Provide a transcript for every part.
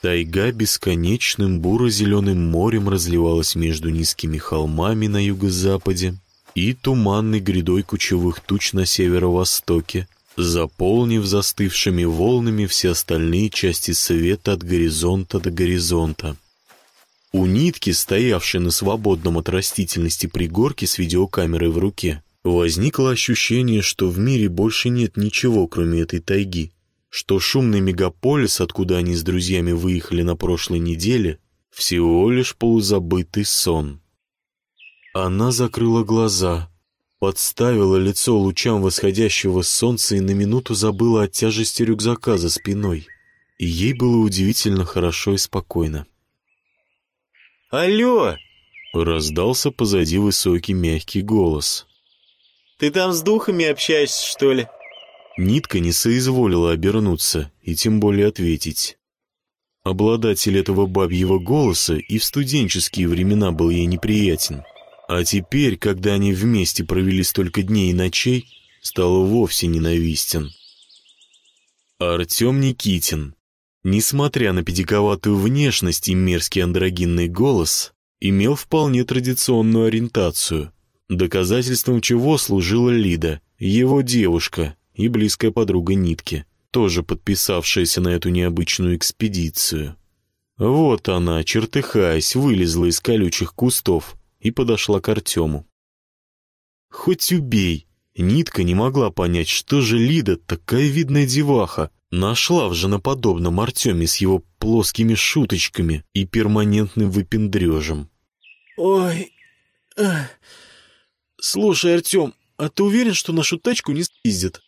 Тайга бесконечным буро-зеленым морем разливалась между низкими холмами на юго-западе и туманной грядой кучевых туч на северо-востоке, заполнив застывшими волнами все остальные части света от горизонта до горизонта. У нитки, стоявшей на свободном от растительности пригорке с видеокамерой в руке, возникло ощущение, что в мире больше нет ничего, кроме этой тайги что шумный мегаполис, откуда они с друзьями выехали на прошлой неделе, всего лишь полузабытый сон. Она закрыла глаза, подставила лицо лучам восходящего солнца и на минуту забыла о тяжести рюкзака за спиной. И ей было удивительно хорошо и спокойно. «Алло!» — раздался позади высокий мягкий голос. «Ты там с духами общаешься, что ли?» Нитка не соизволила обернуться и тем более ответить. Обладатель этого бабьего голоса и в студенческие времена был ей неприятен. А теперь, когда они вместе провели столько дней и ночей, стал вовсе ненавистен. Артем Никитин, несмотря на педиковатую внешность и мерзкий андрогинный голос, имел вполне традиционную ориентацию, доказательством чего служила Лида, его девушка, и близкая подруга Нитки, тоже подписавшаяся на эту необычную экспедицию. Вот она, чертыхаясь, вылезла из колючих кустов и подошла к Артему. Хоть убей, Нитка не могла понять, что же Лида, такая видная деваха, нашла в женоподобном Артеме с его плоскими шуточками и перманентным выпендрежем. «Ой, эх. слушай, Артем, а ты уверен, что нашу тачку не спиздят?»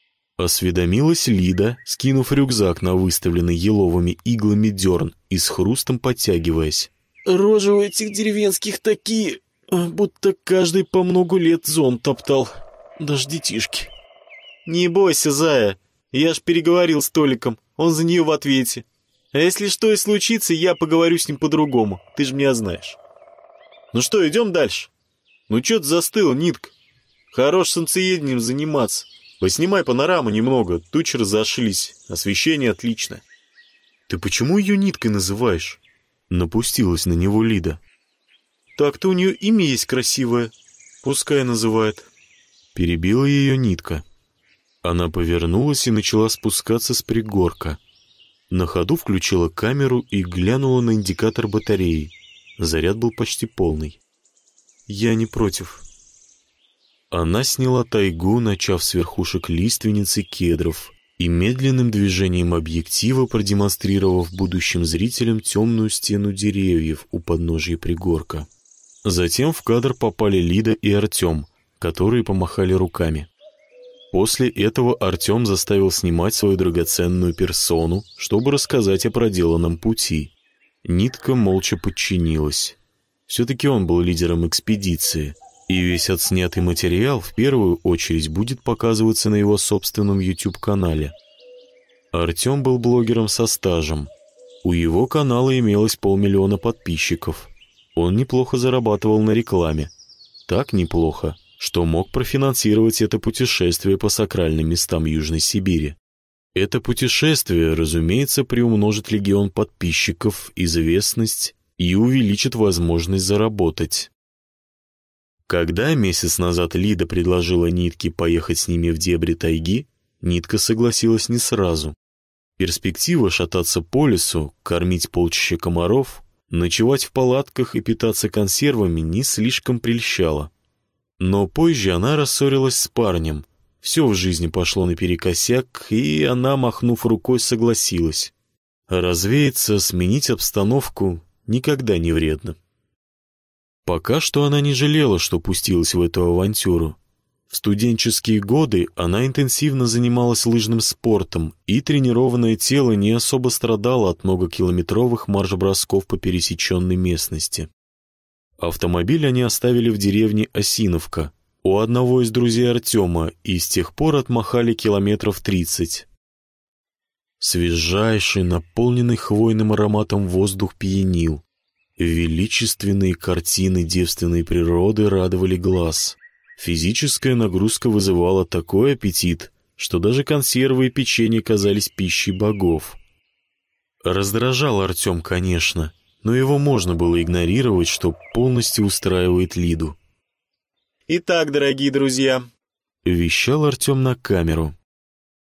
Осведомилась Лида, скинув рюкзак на выставленный еловыми иглами дерн и с хрустом подтягиваясь. «Рожи у этих деревенских такие, а, будто каждый по много лет зон топтал. Даже детишки». «Не бойся, зая, я ж переговорил с Толиком, он за нее в ответе. А если что и случится, я поговорю с ним по-другому, ты же меня знаешь». «Ну что, идем дальше?» «Ну что ты застыл, нитка? Хорош солнцеедением заниматься». Поснимай панораму немного, тучи разошлись, освещение отлично. Ты почему ее ниткой называешь? Напустилась на него Лида. Так-то у нее имя есть красивое, пускай называет. Перебила ее нитка. Она повернулась и начала спускаться с пригорка. На ходу включила камеру и глянула на индикатор батареи. Заряд был почти полный. «Я не против», она сняла тайгу, начав с верхушек лиственницы кедров, и медленным движением объектива продемонстрировав будущим зрителям темную стену деревьев у подножия пригорка. Затем в кадр попали Лида и Артем, которые помахали руками. После этого Артем заставил снимать свою драгоценную персону, чтобы рассказать о проделанном пути. Нитка молча подчинилась. Все-таки он был лидером экспедиции — и весь отснятый материал в первую очередь будет показываться на его собственном YouTube-канале. Артем был блогером со стажем. У его канала имелось полмиллиона подписчиков. Он неплохо зарабатывал на рекламе. Так неплохо, что мог профинансировать это путешествие по сакральным местам Южной Сибири. Это путешествие, разумеется, приумножит легион подписчиков, известность и увеличит возможность заработать. Когда месяц назад Лида предложила Нитке поехать с ними в дебри тайги, Нитка согласилась не сразу. Перспектива шататься по лесу, кормить полчища комаров, ночевать в палатках и питаться консервами не слишком прельщала. Но позже она рассорилась с парнем. Все в жизни пошло наперекосяк, и она, махнув рукой, согласилась. Развеяться, сменить обстановку никогда не вредно. Пока что она не жалела, что пустилась в эту авантюру. В студенческие годы она интенсивно занималась лыжным спортом, и тренированное тело не особо страдало от многокилометровых марш-бросков по пересеченной местности. Автомобиль они оставили в деревне Осиновка, у одного из друзей Артема, и с тех пор отмахали километров тридцать. Свежайший, наполненный хвойным ароматом воздух пьянил. Величественные картины девственной природы радовали глаз. Физическая нагрузка вызывала такой аппетит, что даже консервы и печенье казались пищей богов. Раздражал Артем, конечно, но его можно было игнорировать, что полностью устраивает Лиду. «Итак, дорогие друзья», — вещал Артем на камеру.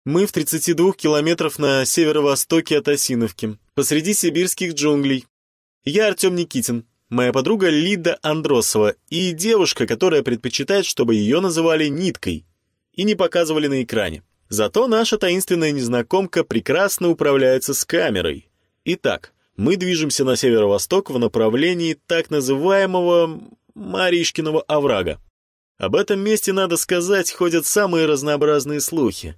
«Мы в 32 километров на северо-востоке от Осиновки, посреди сибирских джунглей. Я Артем Никитин, моя подруга Лида Андросова и девушка, которая предпочитает, чтобы ее называли Ниткой и не показывали на экране. Зато наша таинственная незнакомка прекрасно управляется с камерой. Итак, мы движемся на северо-восток в направлении так называемого Маришкиного оврага. Об этом месте, надо сказать, ходят самые разнообразные слухи.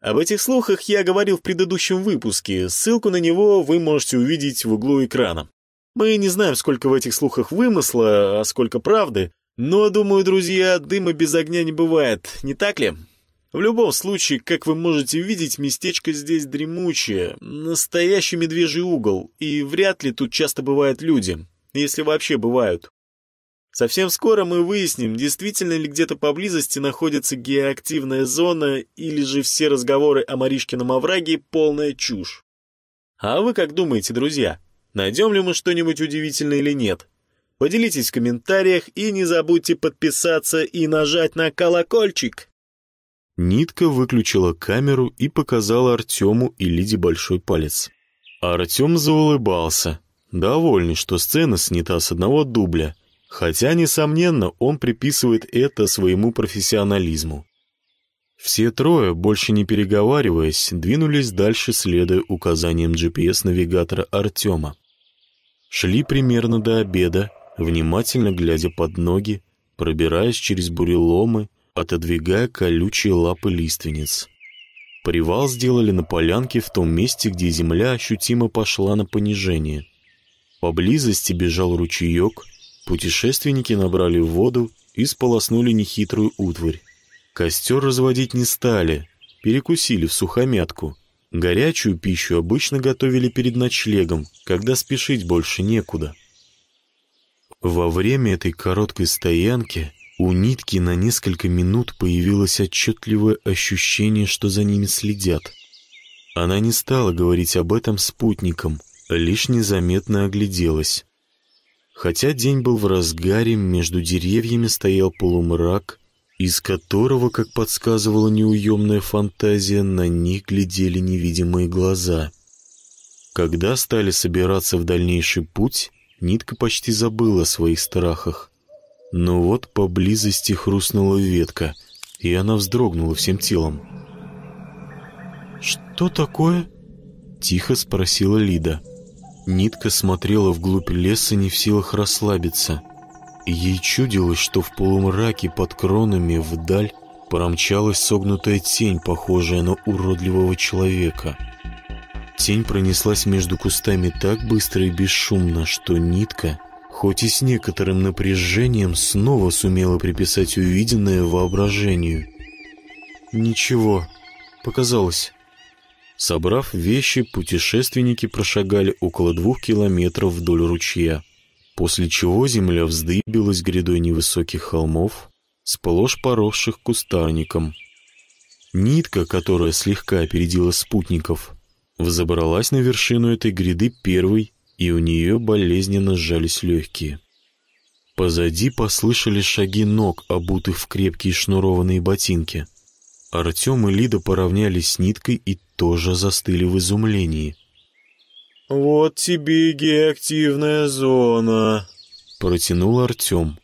Об этих слухах я говорил в предыдущем выпуске, ссылку на него вы можете увидеть в углу экрана. Мы не знаем, сколько в этих слухах вымысла, а сколько правды, но, думаю, друзья, дыма без огня не бывает, не так ли? В любом случае, как вы можете видеть, местечко здесь дремучее, настоящий медвежий угол, и вряд ли тут часто бывают люди, если вообще бывают. Совсем скоро мы выясним, действительно ли где-то поблизости находится геоактивная зона, или же все разговоры о Маришкином овраге — полная чушь. А вы как думаете, друзья, найдем ли мы что-нибудь удивительное или нет? Поделитесь в комментариях и не забудьте подписаться и нажать на колокольчик. Нитка выключила камеру и показала Артему и Лиде большой палец. Артем заулыбался, довольный, что сцена снята с одного дубля, хотя, несомненно, он приписывает это своему профессионализму. Все трое, больше не переговариваясь, двинулись дальше, следуя указаниям GPS-навигатора Артема. Шли примерно до обеда, внимательно глядя под ноги, пробираясь через буреломы, отодвигая колючие лапы лиственниц. Привал сделали на полянке в том месте, где земля ощутимо пошла на понижение. Поблизости бежал ручеек, путешественники набрали воду и сполоснули нехитрую утварь. Костер разводить не стали, перекусили в сухомятку. Горячую пищу обычно готовили перед ночлегом, когда спешить больше некуда. Во время этой короткой стоянки у нитки на несколько минут появилось отчетливое ощущение, что за ними следят. Она не стала говорить об этом спутникам, лишь незаметно огляделась. Хотя день был в разгаре, между деревьями стоял полумрак, из которого, как подсказывала неуемная фантазия, на них глядели невидимые глаза. Когда стали собираться в дальнейший путь, Нитка почти забыла о своих страхах. Но вот поблизости хрустнула ветка, и она вздрогнула всем телом. «Что такое?» — тихо спросила Лида. Нитка смотрела вглубь леса, не в силах расслабиться. Ей чудилось, что в полумраке под кронами вдаль промчалась согнутая тень, похожая на уродливого человека. Тень пронеслась между кустами так быстро и бесшумно, что нитка хоть и с некоторым напряжением, снова сумела приписать увиденное воображению. Ничего, показалось. Собрав вещи, путешественники прошагали около двух километров вдоль ручья, после чего земля вздыбилась грядой невысоких холмов, сплошь поросших кустарником. Нитка, которая слегка опередила спутников, взобралась на вершину этой гряды первой и у нее болезненно сжались легкие. Позади послышались шаги ног, обутых в крепкие шнурованные ботинки. Артем и Лида поравнялись с ниткой и тоже застыли в изумлении. «Вот тебе геоактивная зона», — протянул Артем.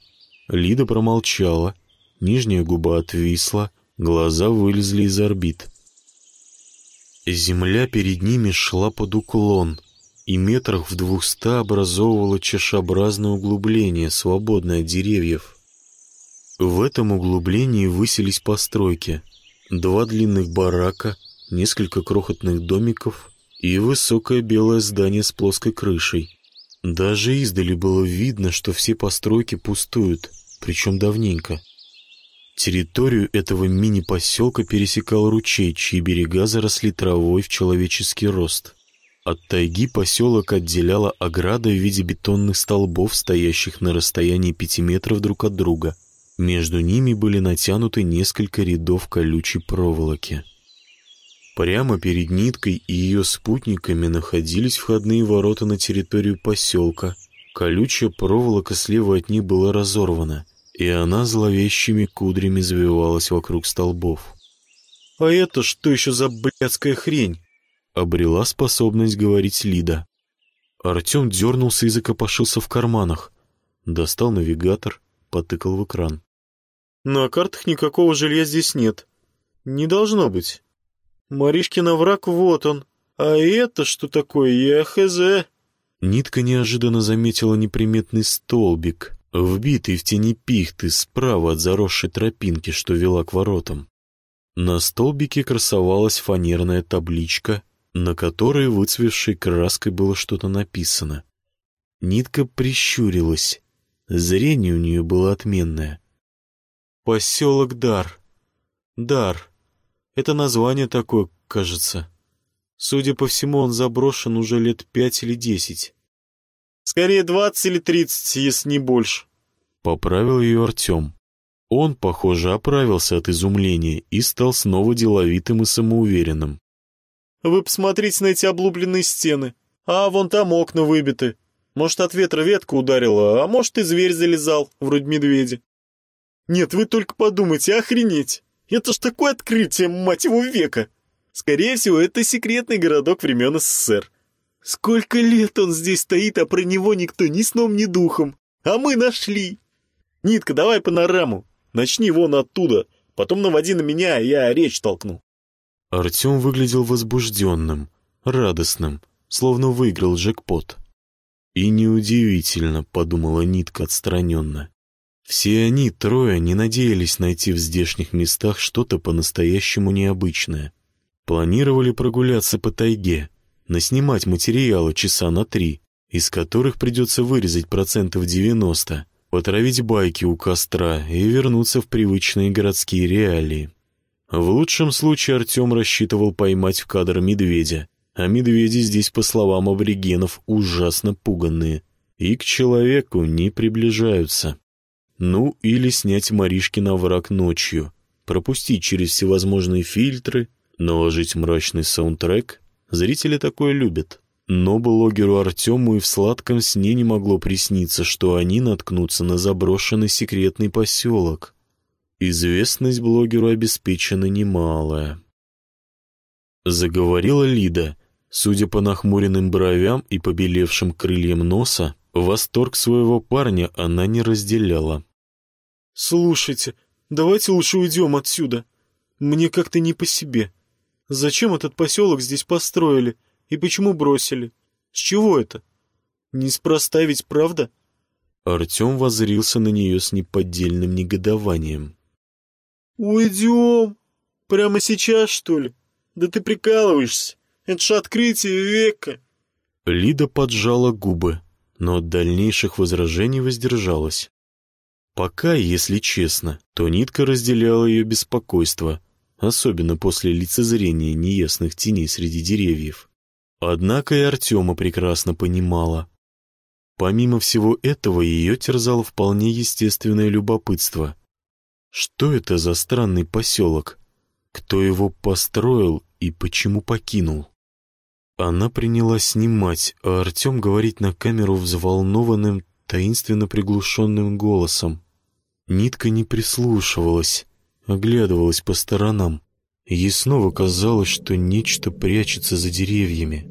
Лида промолчала, нижняя губа отвисла, глаза вылезли из орбит. Земля перед ними шла под уклон — и метрах в двухста образовывало чашеобразное углубление, свободное от деревьев. В этом углублении высились постройки. Два длинных барака, несколько крохотных домиков и высокое белое здание с плоской крышей. Даже издали было видно, что все постройки пустуют, причем давненько. Территорию этого мини-поселка пересекал ручей, чьи берега заросли травой в человеческий рост. От тайги поселок отделяла ограда в виде бетонных столбов, стоящих на расстоянии пяти метров друг от друга. Между ними были натянуты несколько рядов колючей проволоки. Прямо перед Ниткой и ее спутниками находились входные ворота на территорию поселка. Колючая проволока слева от них была разорвана, и она зловещими кудрями завивалась вокруг столбов. «А это что еще за блядская хрень?» Обрела способность говорить Лида. Артем дернулся и закопошился в карманах. Достал навигатор, потыкал в экран. «На картах никакого жилья здесь нет. Не должно быть. Маришкин овраг вот он. А это что такое? Я хз». Нитка неожиданно заметила неприметный столбик, вбитый в тени пихты справа от заросшей тропинки, что вела к воротам. На столбике красовалась фанерная табличка, на которой выцвевшей краской было что-то написано. Нитка прищурилась. Зрение у нее было отменное. «Поселок Дар. Дар. Это название такое, кажется. Судя по всему, он заброшен уже лет пять или десять. Скорее двадцать или тридцать, если не больше». Поправил ее Артем. Он, похоже, оправился от изумления и стал снова деловитым и самоуверенным. «Вы посмотрите на эти облупленные стены. А вон там окна выбиты. Может, от ветра ветка ударила, а может, и зверь залезал, вроде медведя. Нет, вы только подумайте, охренеть! Это ж такое открытие, мать его, века! Скорее всего, это секретный городок времен СССР. Сколько лет он здесь стоит, а про него никто ни сном, ни духом. А мы нашли. Нитка, давай панораму. Начни вон оттуда, потом наводи на меня, я речь толкну. Артем выглядел возбужденным, радостным, словно выиграл джекпот. И неудивительно, подумала Нитка отстраненно. Все они, трое, не надеялись найти в здешних местах что-то по-настоящему необычное. Планировали прогуляться по тайге, наснимать материалы часа на три, из которых придется вырезать процентов 90, потравить байки у костра и вернуться в привычные городские реалии. В лучшем случае Артем рассчитывал поймать в кадр медведя, а медведи здесь, по словам аборигенов, ужасно пуганные и к человеку не приближаются. Ну, или снять Маришкин враг ночью, пропустить через всевозможные фильтры, наложить мрачный саундтрек. Зрители такое любят. Но блогеру Артему и в сладком сне не могло присниться, что они наткнутся на заброшенный секретный поселок. Известность блогеру обеспечена немалая. Заговорила Лида. Судя по нахмуренным бровям и побелевшим крыльям носа, восторг своего парня она не разделяла. «Слушайте, давайте лучше уйдем отсюда. Мне как-то не по себе. Зачем этот поселок здесь построили и почему бросили? С чего это? Неспроста ведь, правда?» Артем возрился на нее с неподдельным негодованием. «Уйдем? Прямо сейчас, что ли? Да ты прикалываешься. Это ж открытие века!» Лида поджала губы, но от дальнейших возражений воздержалась. Пока, если честно, то нитка разделяла ее беспокойство, особенно после лицезрения неясных теней среди деревьев. Однако и Артема прекрасно понимала. Помимо всего этого, ее терзало вполне естественное любопытство. Что это за странный поселок? Кто его построил и почему покинул? Она принялась снимать, а Артем говорить на камеру взволнованным, таинственно приглушенным голосом. Нитка не прислушивалась, оглядывалась по сторонам. Ей снова казалось, что нечто прячется за деревьями.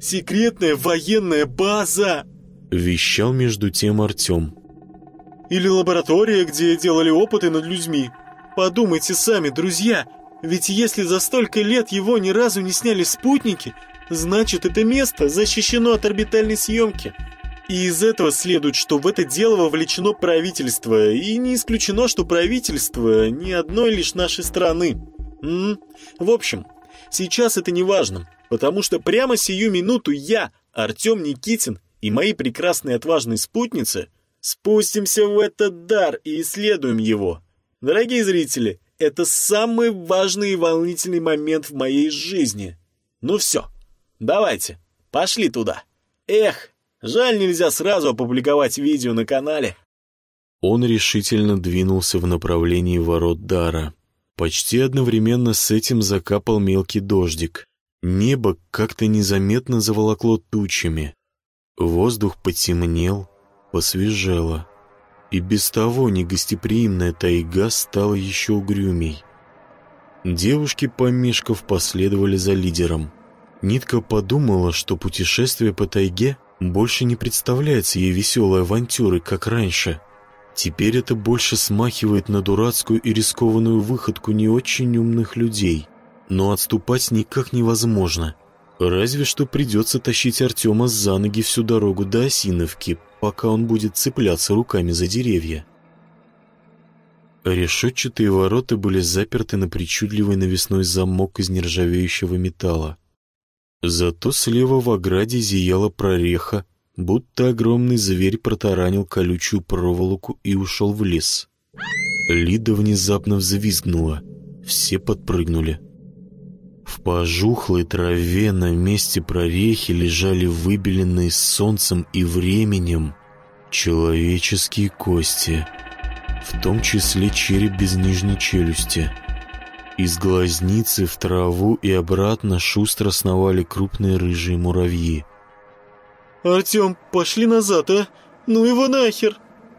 «Секретная военная база!» — вещал между тем Артем. «Или лаборатория, где делали опыты над людьми. Подумайте сами, друзья, ведь если за столько лет его ни разу не сняли спутники, значит, это место защищено от орбитальной съемки. И из этого следует, что в это дело вовлечено правительство, и не исключено, что правительство не одной лишь нашей страны. М -м. В общем, сейчас это не важно, потому что прямо сию минуту я, Артем Никитин и мои прекрасные отважные спутницы спустимся в этот дар и исследуем его. Дорогие зрители, это самый важный и волнительный момент в моей жизни. Ну все, давайте, пошли туда. Эх, жаль нельзя сразу опубликовать видео на канале. Он решительно двинулся в направлении ворот Дара. Почти одновременно с этим закапал мелкий дождик. Небо как-то незаметно заволокло тучами. Воздух потемнел, посвежело. И без того негостеприимная тайга стала еще угрюмей. Девушки, помешков, последовали за лидером. Нитка подумала, что путешествие по тайге больше не представляется ей веселой авантюрой, как раньше. Теперь это больше смахивает на дурацкую и рискованную выходку не очень умных людей. Но отступать никак невозможно. Разве что придется тащить Артема за ноги всю дорогу до Осиновки, пока он будет цепляться руками за деревья. Решетчатые ворота были заперты на причудливый навесной замок из нержавеющего металла. Зато слева в ограде зияла прореха, будто огромный зверь протаранил колючую проволоку и ушел в лес. Лида внезапно взвизгнула. Все подпрыгнули. В пожухлой траве на месте прорехи лежали выбеленные солнцем и временем человеческие кости, в том числе череп без нижней челюсти. Из глазницы в траву и обратно шустро сновали крупные рыжие муравьи. «Артем, пошли назад, а? Ну его нахер!»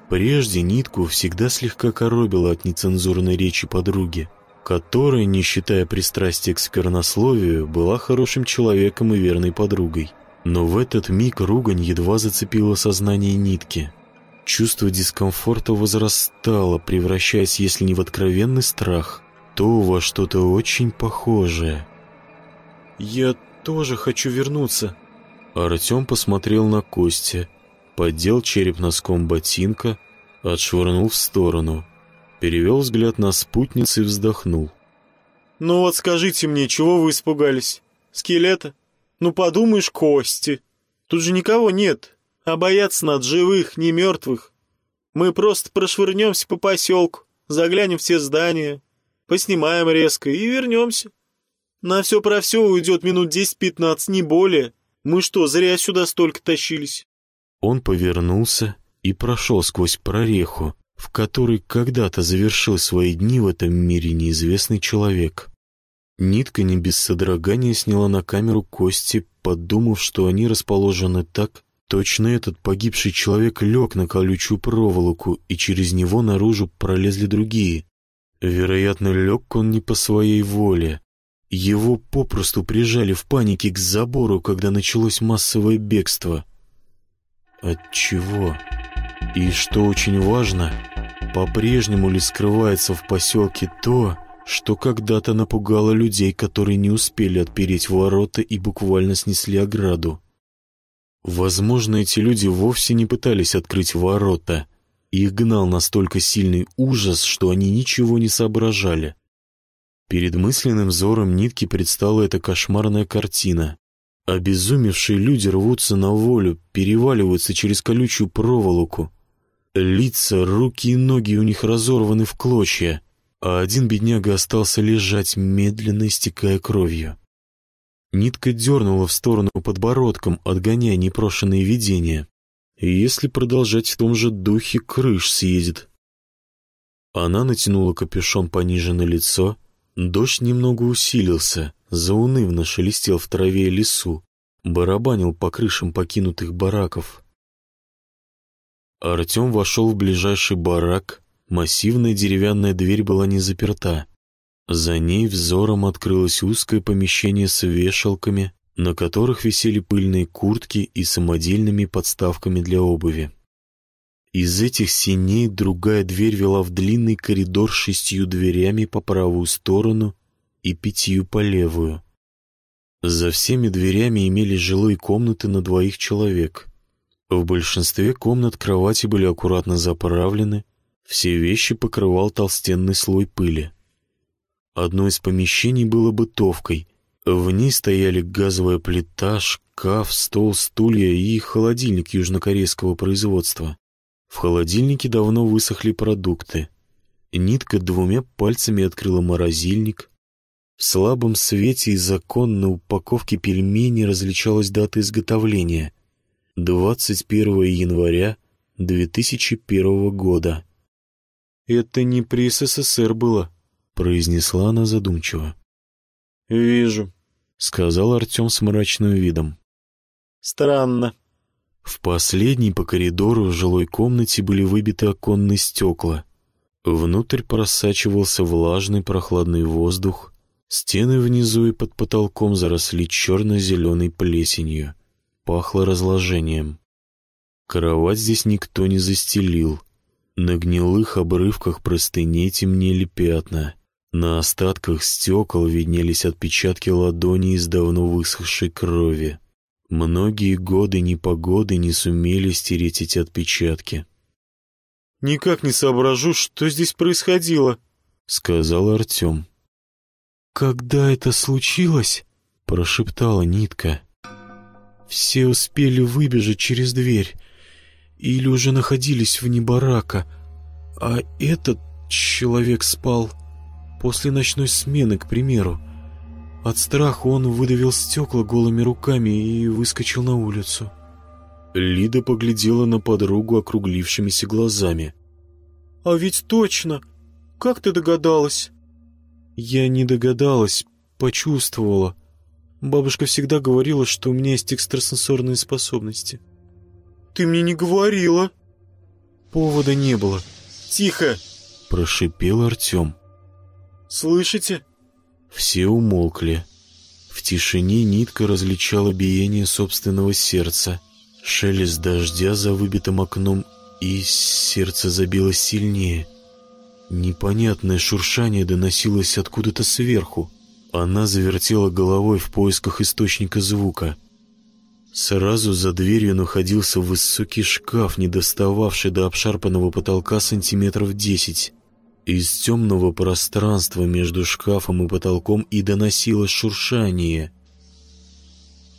Прежде нитку всегда слегка коробила от нецензурной речи подруги которая, не считая пристрастия к сквернословию, была хорошим человеком и верной подругой. Но в этот миг ругань едва зацепила сознание нитки. Чувство дискомфорта возрастало, превращаясь, если не в откровенный страх, то во что-то очень похожее. «Я тоже хочу вернуться». Артем посмотрел на кости, поддел череп носком ботинка, отшвырнул в сторону перевел взгляд на спутницу и вздохнул. «Ну вот скажите мне, чего вы испугались? Скелета? Ну подумаешь, кости. Тут же никого нет, а бояться над живых, не мертвых. Мы просто прошвырнемся по поселку, заглянем в все здания, поснимаем резко и вернемся. На все про все уйдет минут десять-пятнадцать, не более. Мы что, зря сюда столько тащились?» Он повернулся и прошел сквозь прореху, в которой когда-то завершил свои дни в этом мире неизвестный человек. Нитка не без содрогания сняла на камеру кости, подумав, что они расположены так, точно этот погибший человек лег на колючую проволоку, и через него наружу пролезли другие. Вероятно, лег он не по своей воле. Его попросту прижали в панике к забору, когда началось массовое бегство. От чего? И что очень важно, по-прежнему ли скрывается в поселке то, что когда-то напугало людей, которые не успели отпереть ворота и буквально снесли ограду. Возможно, эти люди вовсе не пытались открыть ворота. Их гнал настолько сильный ужас, что они ничего не соображали. Перед мысленным взором нитки предстала эта кошмарная картина. Обезумевшие люди рвутся на волю, переваливаются через колючую проволоку, Лица, руки и ноги у них разорваны в клочья, а один бедняга остался лежать, медленно истекая кровью. Нитка дернула в сторону подбородком, отгоняя непрошенные видения. Если продолжать в том же духе, крыш съедет. Она натянула капюшон пониже на лицо. Дождь немного усилился, заунывно шелестел в траве и лесу, барабанил по крышам покинутых бараков. Артем вошел в ближайший барак. Массивная деревянная дверь была не заперта. За ней взором открылось узкое помещение с вешалками, на которых висели пыльные куртки и самодельными подставками для обуви. Из этих синей другая дверь вела в длинный коридор с шестью дверями по правую сторону и пятью по левую. За всеми дверями имелись жилые комнаты на двоих человек. В большинстве комнат кровати были аккуратно заправлены, все вещи покрывал толстенный слой пыли. Одно из помещений было бытовкой. В ней стояли газовая плита, шкаф, стол, стулья и холодильник южнокорейского производства. В холодильнике давно высохли продукты. Нитка двумя пальцами открыла морозильник. В слабом свете из окон на упаковке пельменей различалась дата изготовления — 21 января 2001 года. «Это не при СССР было», — произнесла она задумчиво. «Вижу», — сказал Артем с мрачным видом. «Странно». В последней по коридору в жилой комнате были выбиты оконные стекла. Внутрь просачивался влажный прохладный воздух, стены внизу и под потолком заросли черно-зеленой плесенью. Пахло разложением. Кровать здесь никто не застелил. На гнилых обрывках простыней темнели пятна. На остатках стекол виднелись отпечатки ладоней из давно высохшей крови. Многие годы непогоды не сумели стереть эти отпечатки. «Никак не соображу, что здесь происходило», — сказал Артем. «Когда это случилось?» — прошептала Нитка. «Все успели выбежать через дверь или уже находились вне барака, а этот человек спал после ночной смены, к примеру. От страха он выдавил стекла голыми руками и выскочил на улицу. Лида поглядела на подругу округлившимися глазами. «А ведь точно! Как ты догадалась?» «Я не догадалась, почувствовала. Бабушка всегда говорила, что у меня есть экстрасенсорные способности». «Ты мне не говорила!» «Повода не было. Тихо!» — прошипел Артем. «Слышите?» Все умолкли. В тишине нитка различала биение собственного сердца, шелест дождя за выбитым окном, и сердце забилось сильнее. Непонятное шуршание доносилось откуда-то сверху. Она завертела головой в поисках источника звука. Сразу за дверью находился высокий шкаф, не достававший до обшарпанного потолка сантиметров десять. Из темного пространства между шкафом и потолком и доносилось шуршание.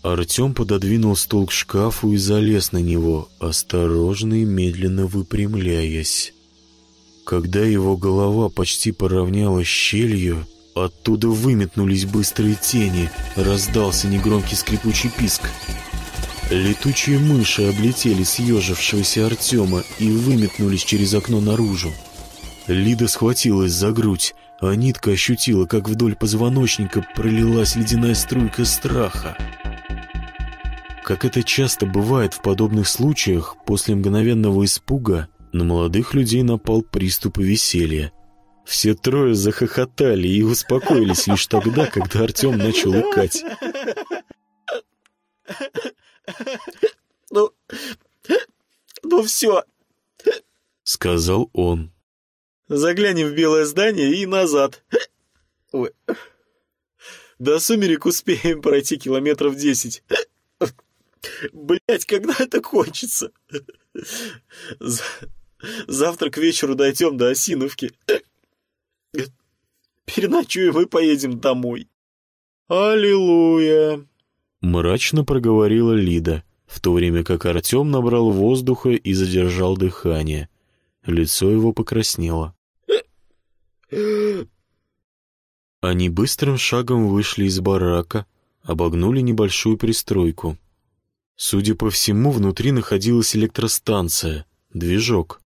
Артем пододвинул стул к шкафу и залез на него, осторожно и медленно выпрямляясь. Когда его голова почти поравнялась щелью, оттуда выметнулись быстрые тени, раздался негромкий скрипучий писк. Летучие мыши облетели съежившегося Артема и выметнулись через окно наружу. Лида схватилась за грудь, а нитка ощутила, как вдоль позвоночника пролилась ледяная струйка страха. Как это часто бывает в подобных случаях, после мгновенного испуга на молодых людей напал приступ веселья. Все трое захохотали и успокоились лишь тогда, когда Артем начал икать. «Ну, ну все», — сказал он. Заглянем в белое здание и назад. Ой. До сумерек успеем пройти километров десять. Блять, когда это кончится? Завтра к вечеру дойдем до Осиновки. Переночуем и поедем домой. Аллилуйя! Мрачно проговорила Лида, в то время как Артем набрал воздуха и задержал дыхание. Лицо его покраснело. Они быстрым шагом вышли из барака, обогнули небольшую пристройку. Судя по всему, внутри находилась электростанция, движок.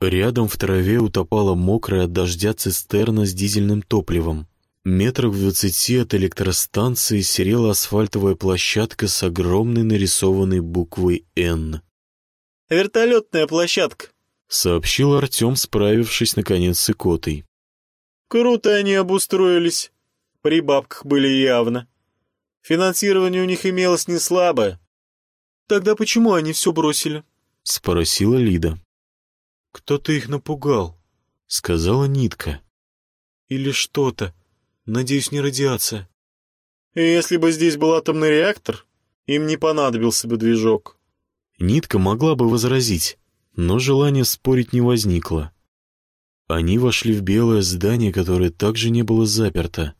Рядом в траве утопала мокрая от дождя цистерна с дизельным топливом. Метрах в двадцати от электростанции серела асфальтовая площадка с огромной нарисованной буквой «Н». «Вертолетная площадка», — сообщил Артем, справившись наконец с икотой. Круто они обустроились. При бабках были явно. Финансирование у них имелось не слабое. Тогда почему они все бросили? Спросила Лида. Кто-то их напугал, сказала Нитка. Или что-то. Надеюсь, не радиация. И если бы здесь был атомный реактор, им не понадобился бы движок. Нитка могла бы возразить, но желания спорить не возникло. Они вошли в белое здание, которое также не было заперто.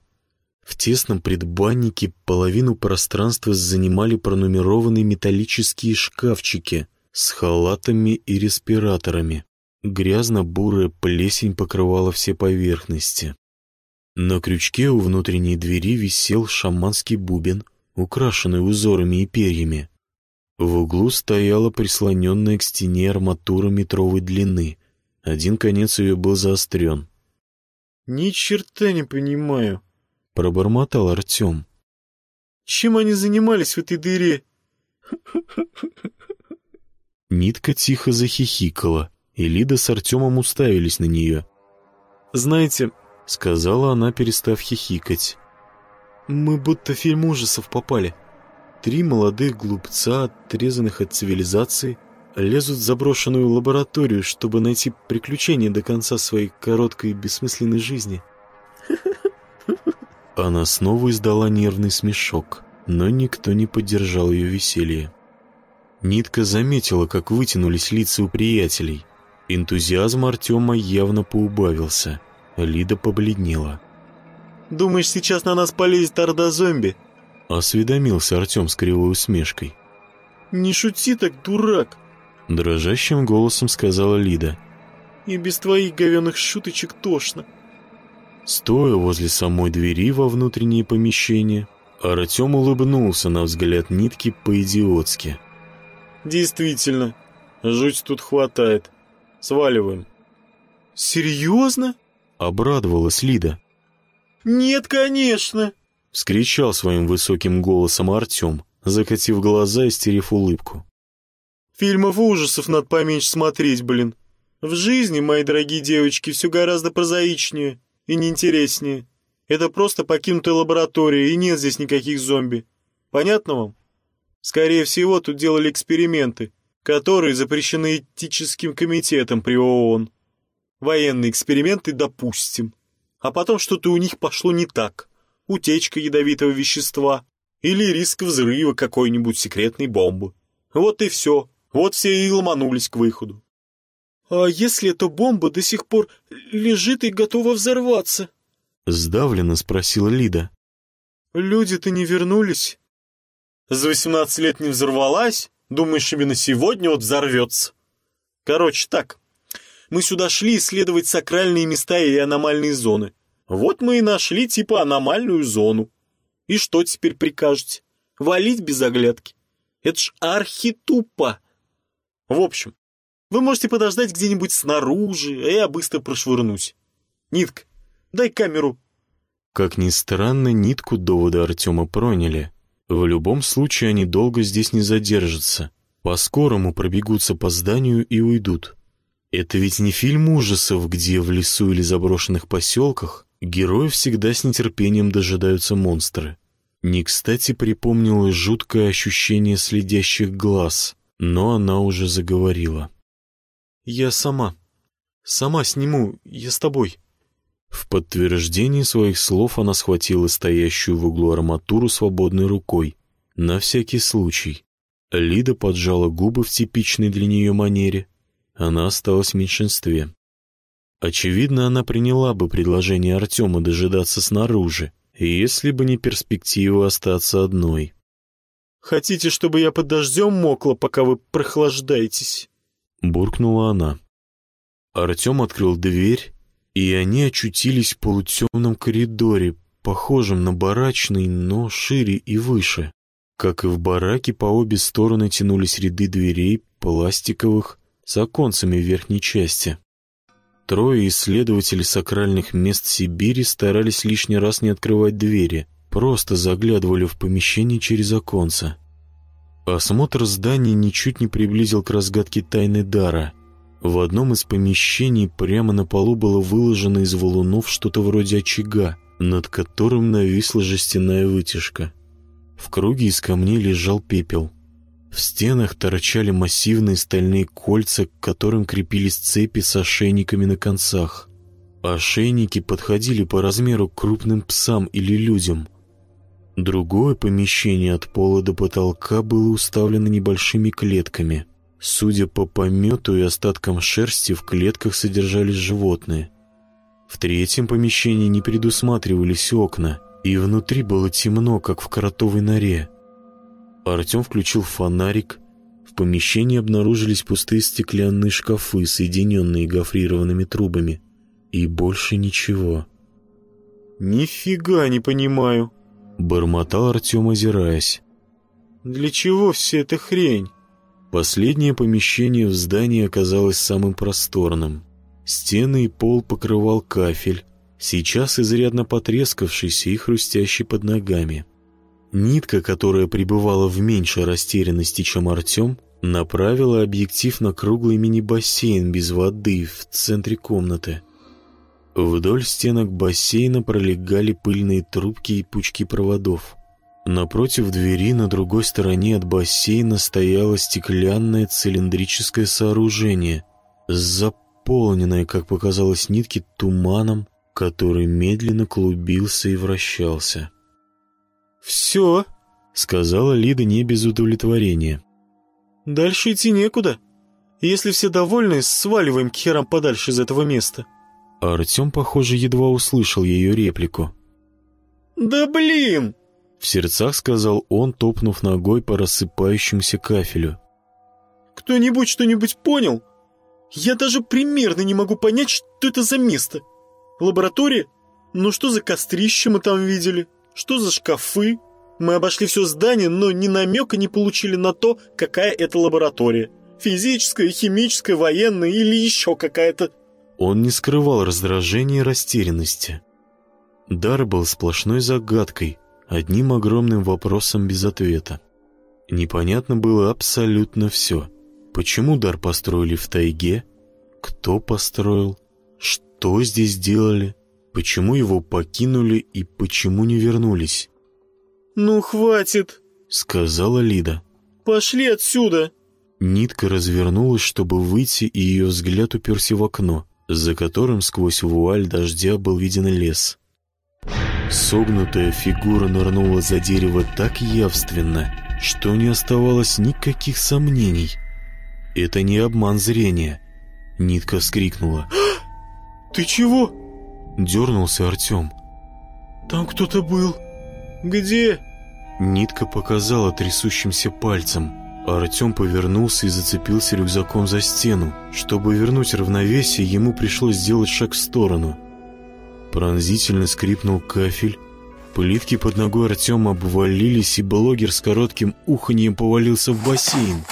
В тесном предбаннике половину пространства занимали пронумерованные металлические шкафчики с халатами и респираторами. Грязно-бурая плесень покрывала все поверхности. На крючке у внутренней двери висел шаманский бубен, украшенный узорами и перьями. В углу стояла прислоненная к стене арматура метровой длины — один конец ее был заострен. «Ни черта не понимаю», — пробормотал Артем. «Чем они занимались в этой дыре?» Нитка тихо захихикала, и Лида с Артемом уставились на нее. «Знаете», — сказала она, перестав хихикать, — «мы будто в фильм ужасов попали. Три молодых глупца, отрезанных от цивилизации, лезут в заброшенную лабораторию, чтобы найти приключения до конца своей короткой и бессмысленной жизни». Она снова издала нервный смешок, но никто не поддержал ее веселье. Нитка заметила, как вытянулись лица у приятелей. Энтузиазм Артема явно поубавился. Лида побледнела. «Думаешь, сейчас на нас полезет орда зомби?» Осведомился Артем с кривой усмешкой. «Не шути так, дурак!» Дрожащим голосом сказала Лида. «И без твоих говенных шуточек тошно». Стоя возле самой двери во внутреннее помещение, Артем улыбнулся на взгляд нитки по-идиотски. «Действительно, жуть тут хватает. Сваливаем». «Серьезно?» — обрадовалась Лида. «Нет, конечно!» — вскричал своим высоким голосом Артем, закатив глаза и стерев улыбку. «Фильмов ужасов надо поменьше смотреть, блин. В жизни, мои дорогие девочки, все гораздо прозаичнее и неинтереснее. Это просто покинутая лаборатория, и нет здесь никаких зомби. Понятно вам?» Скорее всего, тут делали эксперименты, которые запрещены этическим комитетом при ООН. Военные эксперименты допустим. А потом что-то у них пошло не так. Утечка ядовитого вещества или риск взрыва какой-нибудь секретной бомбы. Вот и все. Вот все и ломанулись к выходу. «А если эта бомба до сих пор лежит и готова взорваться?» Сдавленно спросила Лида. «Люди-то не вернулись?» За 18 лет не взорвалась, думаешь, именно сегодня вот взорвется. Короче, так. Мы сюда шли исследовать сакральные места и аномальные зоны. Вот мы и нашли типа аномальную зону. И что теперь прикажете? Валить без оглядки? Это ж архитупо. В общем, вы можете подождать где-нибудь снаружи, а я быстро прошвырнусь. Нитка, дай камеру. Как ни странно, нитку довода Артема проняли. В любом случае они долго здесь не задержатся. По-скорому пробегутся по зданию и уйдут. Это ведь не фильм ужасов, где в лесу или заброшенных поселках героев всегда с нетерпением дожидаются монстры. Не кстати припомнилось жуткое ощущение следящих глаз, но она уже заговорила. «Я сама. Сама сниму. Я с тобой». В подтверждение своих слов она схватила стоящую в углу арматуру свободной рукой. На всякий случай. Лида поджала губы в типичной для нее манере. Она осталась в меньшинстве. Очевидно, она приняла бы предложение Артема дожидаться снаружи, если бы не перспектива остаться одной. «Хотите, чтобы я под дождем мокла, пока вы прохлаждаетесь?» Буркнула она. Артем открыл дверь и они очутились в полутемном коридоре, похожем на барачный, но шире и выше. Как и в бараке, по обе стороны тянулись ряды дверей, пластиковых, с оконцами в верхней части. Трое исследователей сакральных мест Сибири старались лишний раз не открывать двери, просто заглядывали в помещение через оконца. Осмотр здания ничуть не приблизил к разгадке тайны дара — в одном из помещений прямо на полу было выложено из валунов что-то вроде очага, над которым нависла жестяная вытяжка. В круге из камней лежал пепел. В стенах торчали массивные стальные кольца, к которым крепились цепи с ошейниками на концах. Ошейники подходили по размеру крупным псам или людям. Другое помещение от пола до потолка было уставлено небольшими клетками – Судя по помету и остаткам шерсти, в клетках содержались животные. В третьем помещении не предусматривались окна, и внутри было темно, как в кротовой норе. Артем включил фонарик. В помещении обнаружились пустые стеклянные шкафы, соединенные гофрированными трубами. И больше ничего. «Нифига не понимаю», — бормотал Артем, озираясь. «Для чего вся эта хрень?» Последнее помещение в здании оказалось самым просторным. Стены и пол покрывал кафель, сейчас изрядно потрескавшийся и хрустящий под ногами. Нитка, которая пребывала в меньшей растерянности, чем Артем, направила объектив на круглый мини-бассейн без воды в центре комнаты. Вдоль стенок бассейна пролегали пыльные трубки и пучки проводов. Напротив двери на другой стороне от бассейна стояло стеклянное цилиндрическое сооружение, заполненное, как показалось нитке, туманом, который медленно клубился и вращался. «Все», — сказала Лида не без удовлетворения. «Дальше идти некуда. Если все довольны, сваливаем к херам подальше из этого места». Артем, похоже, едва услышал ее реплику. «Да блин!» В сердцах сказал он, топнув ногой по рассыпающемуся кафелю. «Кто-нибудь что-нибудь понял? Я даже примерно не могу понять, что это за место. Лаборатория? Ну что за кострище мы там видели? Что за шкафы? Мы обошли все здание, но ни намека не получили на то, какая это лаборатория. Физическая, химическая, военная или еще какая-то. Он не скрывал раздражения и растерянности. Дар был сплошной загадкой, одним огромным вопросом без ответа. Непонятно было абсолютно все. Почему дар построили в тайге? Кто построил? Что здесь делали? Почему его покинули и почему не вернулись? «Ну, хватит», — сказала Лида. «Пошли отсюда». Нитка развернулась, чтобы выйти, и ее взгляд уперся в окно за которым сквозь вуаль дождя был виден лес. Согнутая фигура нырнула за дерево так явственно, что не оставалось никаких сомнений. Это не обман зрения. Нитка вскрикнула. «Ты чего?» Дернулся Артем. «Там кто-то был. Где?» Нитка показала трясущимся пальцем. Артем повернулся и зацепился рюкзаком за стену. Чтобы вернуть равновесие, ему пришлось сделать шаг в сторону. Пронзительно скрипнул кафель. Плитки под ногой Артема обвалились, и блогер с коротким уханьем повалился в бассейн.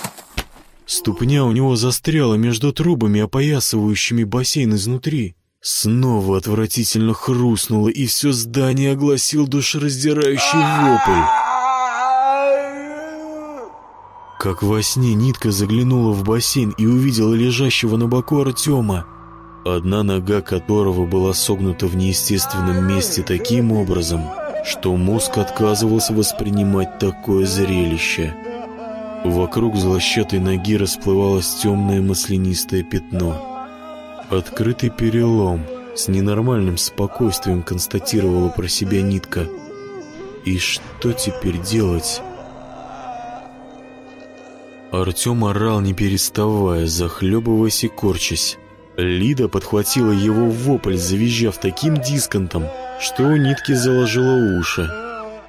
Ступня у него застряла между трубами, опоясывающими бассейн изнутри. Снова отвратительно хрустнуло, и все здание огласил душераздирающий вопль. Как во сне нитка заглянула в бассейн и увидела лежащего на боку Артема, одна нога которого была согнута в неестественном месте таким образом, что мозг отказывался воспринимать такое зрелище. Вокруг злосчатой ноги расплывалось темное маслянистое пятно. Открытый перелом с ненормальным спокойствием констатировала про себя нитка. И что теперь делать? Артем орал, не переставая, захлебываясь и корчась. Лида подхватила его вопль, завизжав таким дисконтом, что у нитки заложила уши.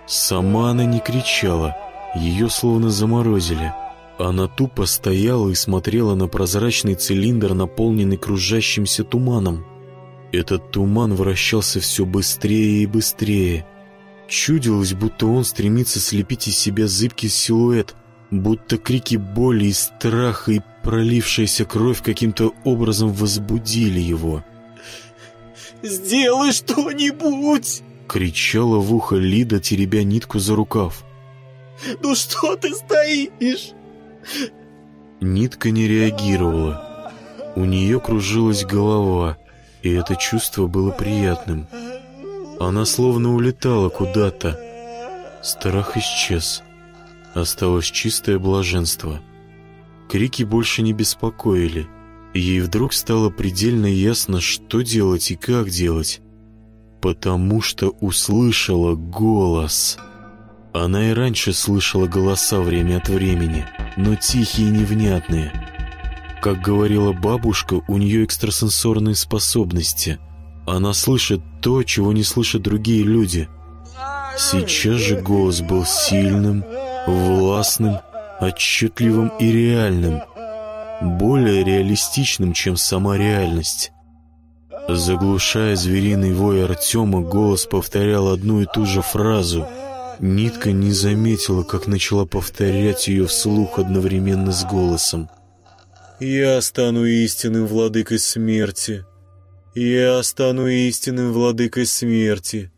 Сама она не кричала, ее словно заморозили. Она тупо стояла и смотрела на прозрачный цилиндр, наполненный кружащимся туманом. Этот туман вращался все быстрее и быстрее. Чудилось, будто он стремится слепить из себя зыбкий силуэт, будто крики боли и страха и пролившаяся кровь каким-то образом возбудили его. «Сделай что-нибудь!» — кричала в ухо Лида, теребя нитку за рукав. «Ну что ты стоишь?» Нитка не реагировала. У нее кружилась голова, и это чувство было приятным. Она словно улетала куда-то. Страх исчез. Осталось чистое блаженство. Крики больше не беспокоили. Ей вдруг стало предельно ясно, что делать и как делать. Потому что услышала голос. Она и раньше слышала голоса время от времени, но тихие и невнятные. Как говорила бабушка, у нее экстрасенсорные способности. Она слышит то, чего не слышат другие люди. Сейчас же голос был сильным, властным, отчетливым и реальным, более реалистичным, чем сама реальность. Заглушая звериный вой Артема, голос повторял одну и ту же фразу. Нитка не заметила, как начала повторять ее вслух одновременно с голосом. «Я стану истинным владыкой смерти. Я стану истинным владыкой смерти.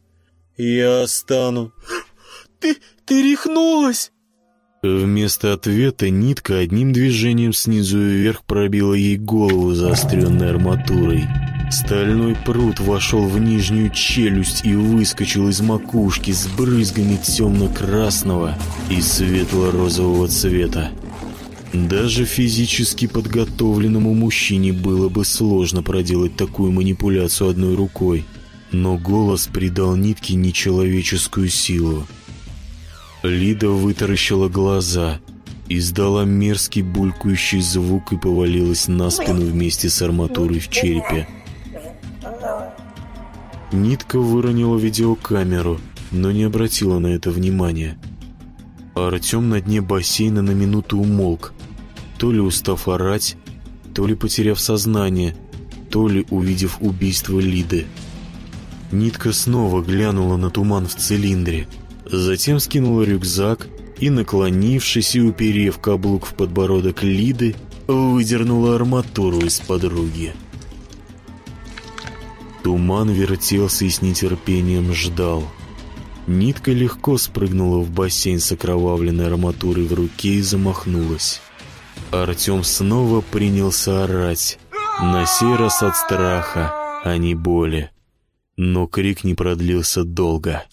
Я стану... Ты... ты рехнулась!» Вместо ответа нитка одним движением снизу вверх пробила ей голову заостренной арматурой. Стальной пруд вошел в нижнюю челюсть и выскочил из макушки с брызгами темно-красного и светло-розового цвета. Даже физически подготовленному мужчине было бы сложно проделать такую манипуляцию одной рукой, но голос придал нитке нечеловеческую силу. Лида вытаращила глаза, издала мерзкий булькающий звук и повалилась на спину вместе с арматурой в черепе. Нитка выронила видеокамеру, но не обратила на это внимания. Артем на дне бассейна на минуту умолк, то ли устав орать, то ли потеряв сознание, то ли увидев убийство Лиды. Нитка снова глянула на туман в цилиндре – Затем скинула рюкзак и, наклонившись и уперев каблук в подбородок Лиды, выдернула арматуру из подруги. Туман вертелся и с нетерпением ждал. Нитка легко спрыгнула в бассейн с окровавленной арматурой в руке и замахнулась. Артем снова принялся орать, на сей раз от страха, а не боли. Но крик не продлился долго.